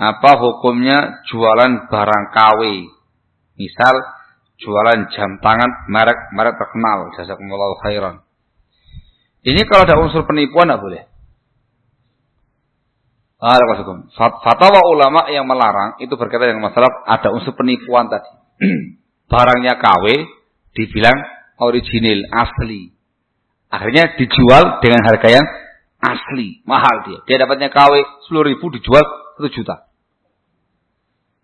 apa hukumnya jualan barang KW? Misal jualan jam tangan merek merek terkenal, jazakumullahu khairan. Ini kalau ada unsur penipuan tidak boleh. Fatwa ulama yang melarang itu berkaitan dengan masalah ada unsur penipuan tadi. Barangnya KW dibilang original, asli. Akhirnya dijual dengan harga yang asli, mahal dia. Dia dapatnya KW 10 ribu dijual 1 juta.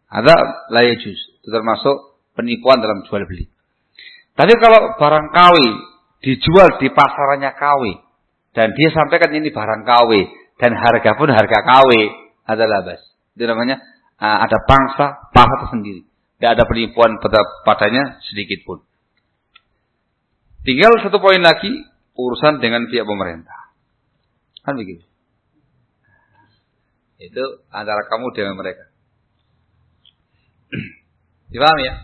Ada layajus. Itu termasuk penipuan dalam jual beli. Tapi kalau barang KW dijual di pasarannya KW dan dia sampaikan ini barang KW dan harga pun harga KW adalah bas. Itu namanya uh, ada pangsa, pangsa tersendiri. Tidak ada penipuan pada, padanya sedikit pun. Tinggal satu poin lagi, urusan dengan pihak pemerintah. Kan begitu. Itu antara kamu dengan mereka. Dipaham ya?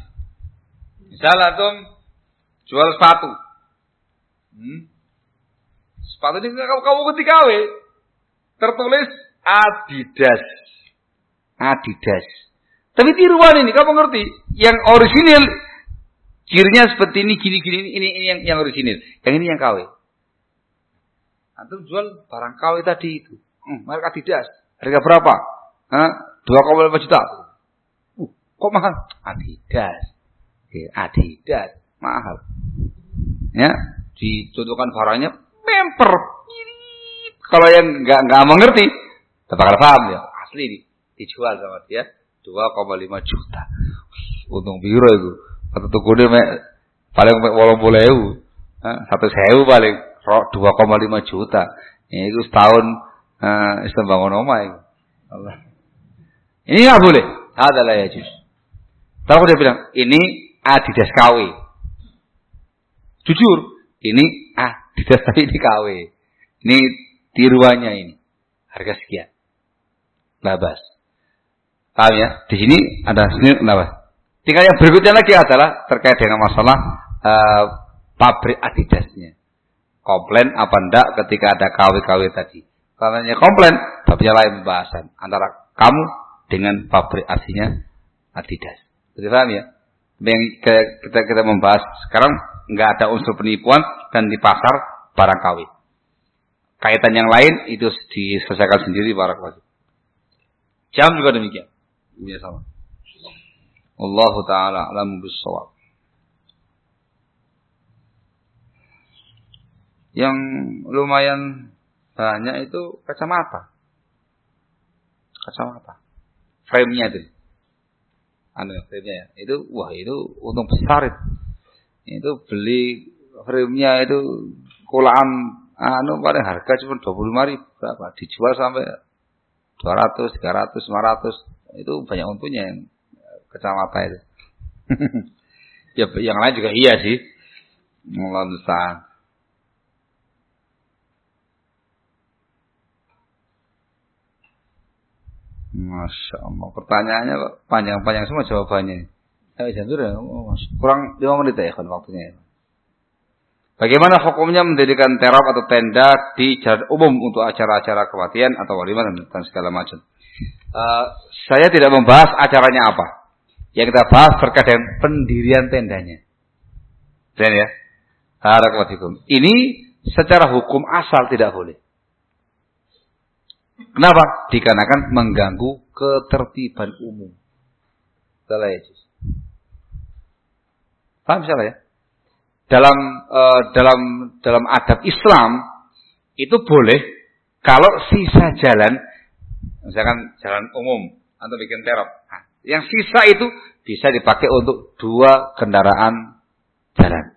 Misalnya tuh jual sepatu. Hmm? Sepatu ini kamu, kamu ketika tertulis Adidas. Adidas. Tapi tiruan ini, kamu ngerti? Yang orisinil, cirinya seperti ini, gini, gini, ini, ini yang, yang orisinil. Yang ini yang KW. Antum jual barang KW tadi itu. Hmm, merek Adidas. Harga berapa? Dua koma lima juta. Kok mahal? Adidas. Adidas. Mahal. Ya, dicontohkan barangnya memper kalau yang nggak nggak mengerti, bakal paham ya. Asli nih, dijual sama dia 2,5 juta. Untung biru itu. Satu tuku dia paling walau boleh satu sewu paling 2,5 juta. Ini itu setahun uh, bangun rumah itu. Allah. Ini nggak boleh. Adalah ya jus. Tahu dia bilang ini Adidas KW. Jujur, ini Adidas tapi ini KW. Ini tiruannya ini. Harga sekian. Labas. Paham ya? Di sini ada sini labas. Tinggal yang berikutnya lagi adalah terkait dengan masalah uh, pabrik Adidasnya. Komplain apa enggak ketika ada KW-KW tadi. Kalau komplain, tapi lain pembahasan antara kamu dengan pabrik aslinya Adidas. Jadi paham ya? Yang kita kita membahas sekarang nggak ada unsur penipuan dan di pasar barang KW. Kaitan yang lain itu diselesaikan sendiri para kelas. Jam juga demikian. Ini sama. Allah taala alam bisawab. Yang lumayan banyak itu kacamata. Kacamata. Frame-nya itu. Anu frame-nya ya. Itu wah itu untung besar itu. Itu beli frame-nya itu kulaan anu paling harga cuma dua puluh lima ribu berapa dijual sampai dua ratus tiga ratus lima ratus itu banyak untungnya yang kecamatan itu ya yang lain juga iya sih Allah Masya Allah. Pertanyaannya panjang-panjang semua jawabannya. Eh, kurang lima menit ya kan waktunya. Bagaimana hukumnya mendirikan terap atau tenda di jalan umum untuk acara-acara kematian atau walimah dan segala macam. Uh, saya tidak membahas acaranya apa. Yang kita bahas terkait dengan pendirian tendanya. Dan ya. Ini secara hukum asal tidak boleh. Kenapa? Dikarenakan mengganggu ketertiban umum. Salah ya, Paham salah ya? dalam uh, dalam dalam adab Islam itu boleh kalau sisa jalan misalkan jalan umum atau bikin terop. Nah, yang sisa itu bisa dipakai untuk dua kendaraan jalan.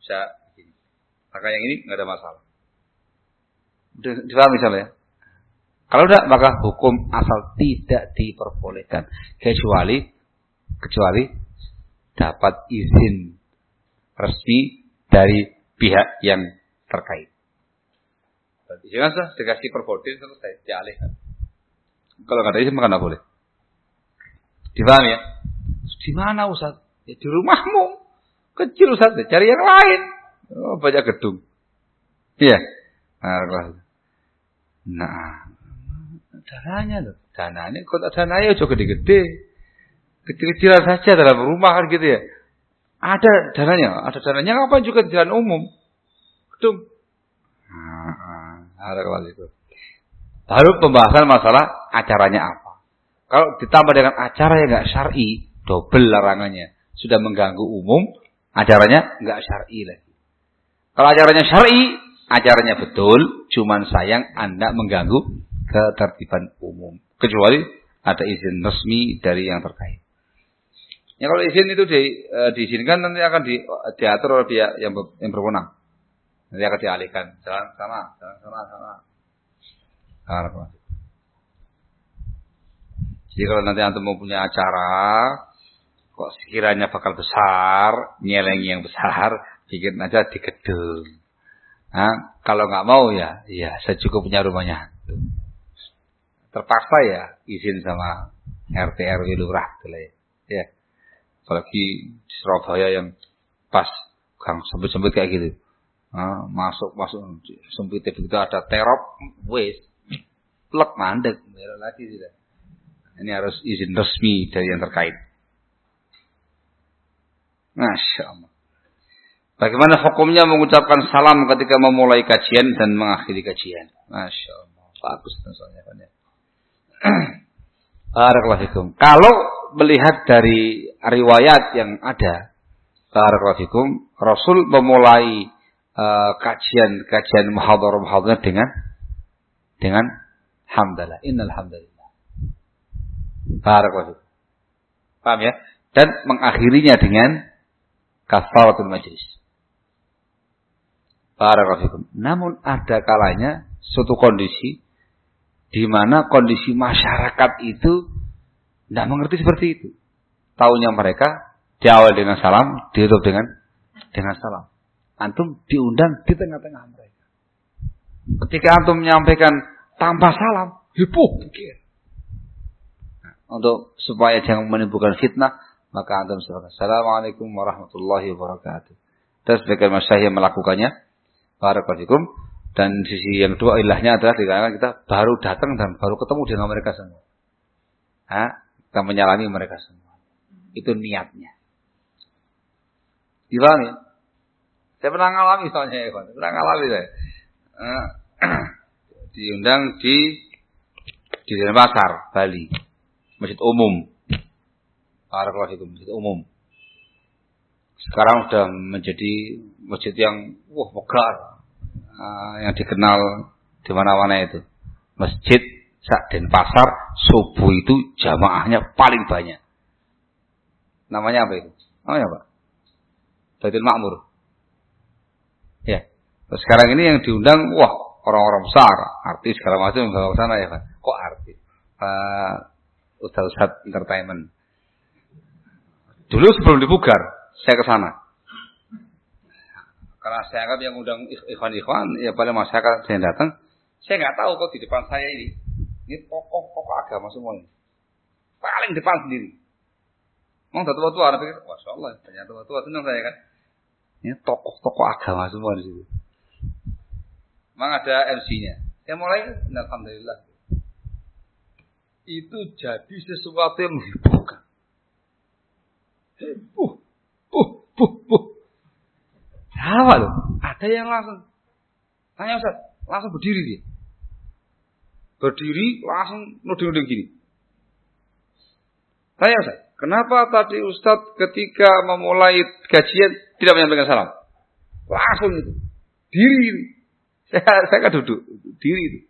Bisa begini. Maka yang ini nggak ada masalah. Difahami misalnya. Kalau tidak maka hukum asal tidak diperbolehkan kecuali kecuali dapat izin resmi dari pihak yang terkait. Jangan sah dikasih perboden selesai dialihkan. Kalau nggak ada izin maka nggak boleh. Difaham ya? Di mana Ustaz? Ya di rumahmu. Kecil Ustaz, ya, cari yang lain. Oh, banyak gedung. Iya. Nah, nah dananya loh. Dananya kok dananya aja gede-gede. Kecil-kecilan saja dalam rumah kan gitu ya. Ada dananya, ada dananya apa juga di jalan umum. Gedung. Nah, ada kalau itu. Baru pembahasan masalah acaranya apa. Kalau ditambah dengan acara yang nggak syar'i, double larangannya. Sudah mengganggu umum, acaranya nggak syar'i lagi. Kalau acaranya syar'i, acaranya betul, cuman sayang Anda mengganggu ketertiban umum. Kecuali ada izin resmi dari yang terkait. Ya kalau izin itu di, e, diizinkan nanti akan di, diatur oleh pihak yang, yang berwenang. Nanti akan dialihkan. Jalan sama, jalan sama. Harap. Jadi kalau nanti antum mau punya acara, kok sekiranya bakal besar, nyelengi yang besar, bikin aja di gedung. Nah, kalau nggak mau ya, ya saya cukup punya rumahnya. Terpaksa ya izin sama RT RW lurah, gitu ya apalagi di Surabaya yang pas gang sempit-sempit kayak gitu. Nah, masuk masuk sempit itu ada terop, wes plek mandek, lagi sudah. Ini harus izin resmi dari yang terkait. Masya Allah. Bagaimana hukumnya mengucapkan salam ketika memulai kajian dan mengakhiri kajian? Masya Allah. Bagus soalnya kan ya. Barakallahu Kalau melihat dari riwayat yang ada, barakallahu Rasul memulai uh, kajian kajian muhadharah muhadharah dengan dengan hamdalah. Innal hamdalillah. Barakallahu Paham ya? Dan mengakhirinya dengan kafaratul majlis. Barakallahu Namun ada kalanya suatu kondisi di mana kondisi masyarakat itu tidak mengerti seperti itu. Tahunya mereka diawal dengan salam, ditutup dengan dengan salam. Antum diundang di tengah-tengah mereka. Ketika antum menyampaikan tanpa salam, heboh pikir. Nah, untuk supaya jangan menimbulkan fitnah, maka antum silakan. Assalamualaikum warahmatullahi wabarakatuh. Dan sebagian masyayikh melakukannya. Barakallahu dan sisi yang kedua ilahnya adalah dikarenakan kita baru datang dan baru ketemu dengan mereka semua. Ha? Kita menyalami mereka semua. Itu niatnya. Dipahami? Saya pernah ngalami soalnya ya, pernah ngalami saya. Diundang di di Denpasar, Bali. Masjid umum. Barakallahu itu masjid umum. Sekarang sudah menjadi masjid yang wah megah uh, yang dikenal di mana-mana itu. Masjid Denpasar subuh itu jamaahnya paling banyak. Namanya apa itu? Namanya apa? Baitul Makmur. Ya. Terus sekarang ini yang diundang, wah orang-orang besar, artis segala macam yang ke sana ya kan. Kok artis? Uh, Ustaz-Ustaz entertainment. Dulu sebelum dibugar, saya ke sana. Karena saya anggap yang undang ikhwan-ikhwan, ya pada masyarakat yang datang, saya nggak tahu kok di depan saya ini, ini tokoh-tokoh agama semua ini. Paling depan sendiri. Mau tua-tua, ada pikir, Masya Allah, banyak tua-tua, senang saya kan. Ini tokoh-tokoh agama semua di situ. Memang ada MC-nya. Saya mulai, Alhamdulillah. Itu jadi sesuatu yang menghiburkan. Heboh, buh, buh, buh. Apa loh? Ada yang langsung tanya Ustaz, langsung berdiri dia. Berdiri langsung nuding-nuding gini. Tanya Ustaz, kenapa tadi Ustaz ketika memulai kajian tidak menyampaikan salam? Langsung itu. Diri. Saya saya kan duduk, diri itu.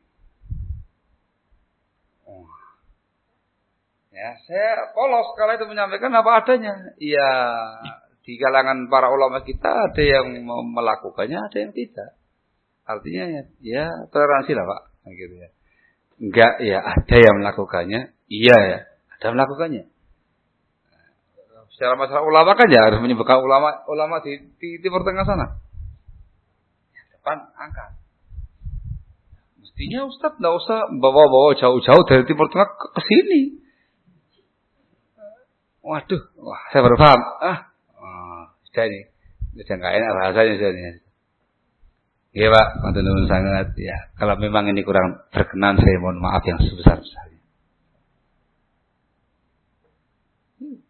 Ya, saya polos kalau itu menyampaikan apa adanya. Iya, di kalangan para ulama kita ada yang melakukannya, ada yang tidak. Artinya ya, ya toleransi lah Pak. Gitu ya. Enggak ya ada yang melakukannya, iya ya, ada yang melakukannya. Secara masalah ulama kan ya harus menyebutkan ulama ulama di, di Timur Tengah sana. Depan angkat. Mestinya Ustadz tidak usah bawa-bawa jauh-jauh dari Timur Tengah ke sini. Waduh, wah saya baru paham. Ah, ini. Sudah nggak enak sudah ini. Iya Pak, matur nuwun sangat. Ya, kalau memang ini kurang berkenan saya mohon maaf yang sebesar-besarnya.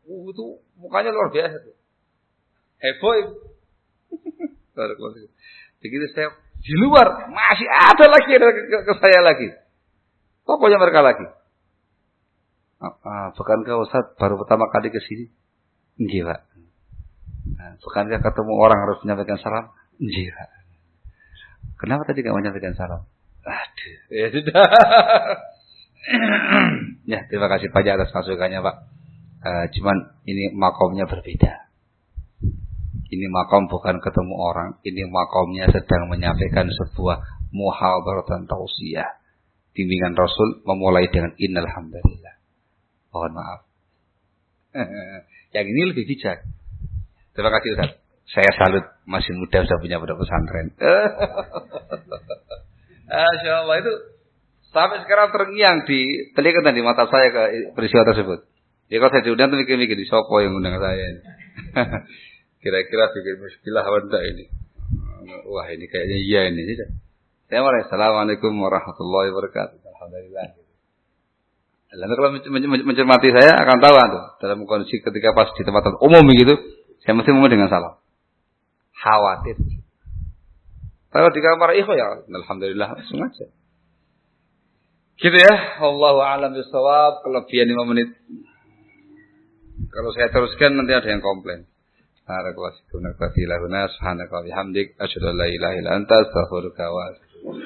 Uh, itu mukanya luar biasa tuh. Heboh itu. Begitu saya di luar masih ada lagi ada ke, ke saya lagi. Pokoknya mereka lagi. Ah, bukankah Ustaz baru pertama kali ke sini? Enggak, Pak. Nah, bukankah ketemu orang harus menyampaikan salam? Enggak. Kenapa tadi gak menyampaikan salam? Aduh, ya sudah. ya, terima kasih Pak atas masukannya Pak. Uh, cuman ini makomnya berbeda. Ini makom bukan ketemu orang, ini makomnya sedang menyampaikan sebuah muhadaratan tausiah. Bimbingan Rasul memulai dengan innal hamdalillah. Mohon maaf. Yang ini lebih bijak. Terima kasih Ustaz. Saya salut masih muda sudah punya pondok pesantren. Masya Allah itu sampai sekarang terngiang di telinga dan di mata saya ke peristiwa tersebut. Ya kalau saya diundang tuh mikir-mikir di Sopo yang undang saya ini. Kira-kira pikir muskilah wanda ini. Wah ini kayaknya iya ini. Saya mulai Assalamualaikum warahmatullahi wabarakatuh. Alhamdulillah. Lalu kalau mencermati saya akan tahu tuh dalam kondisi ketika pas di tempat umum begitu, saya mesti ngomong dengan salam khawatir. Kalau di kamar ikhwan ya alhamdulillah langsung aja. Gitu ya. Allah a'lam bishawab. Kelebihan 5 menit. Kalau saya teruskan nanti ada yang komplain. Barakallahu fiikum. Subhanaka wa bihamdik asyhadu an la ilaha illa anta astaghfiruka wa atubu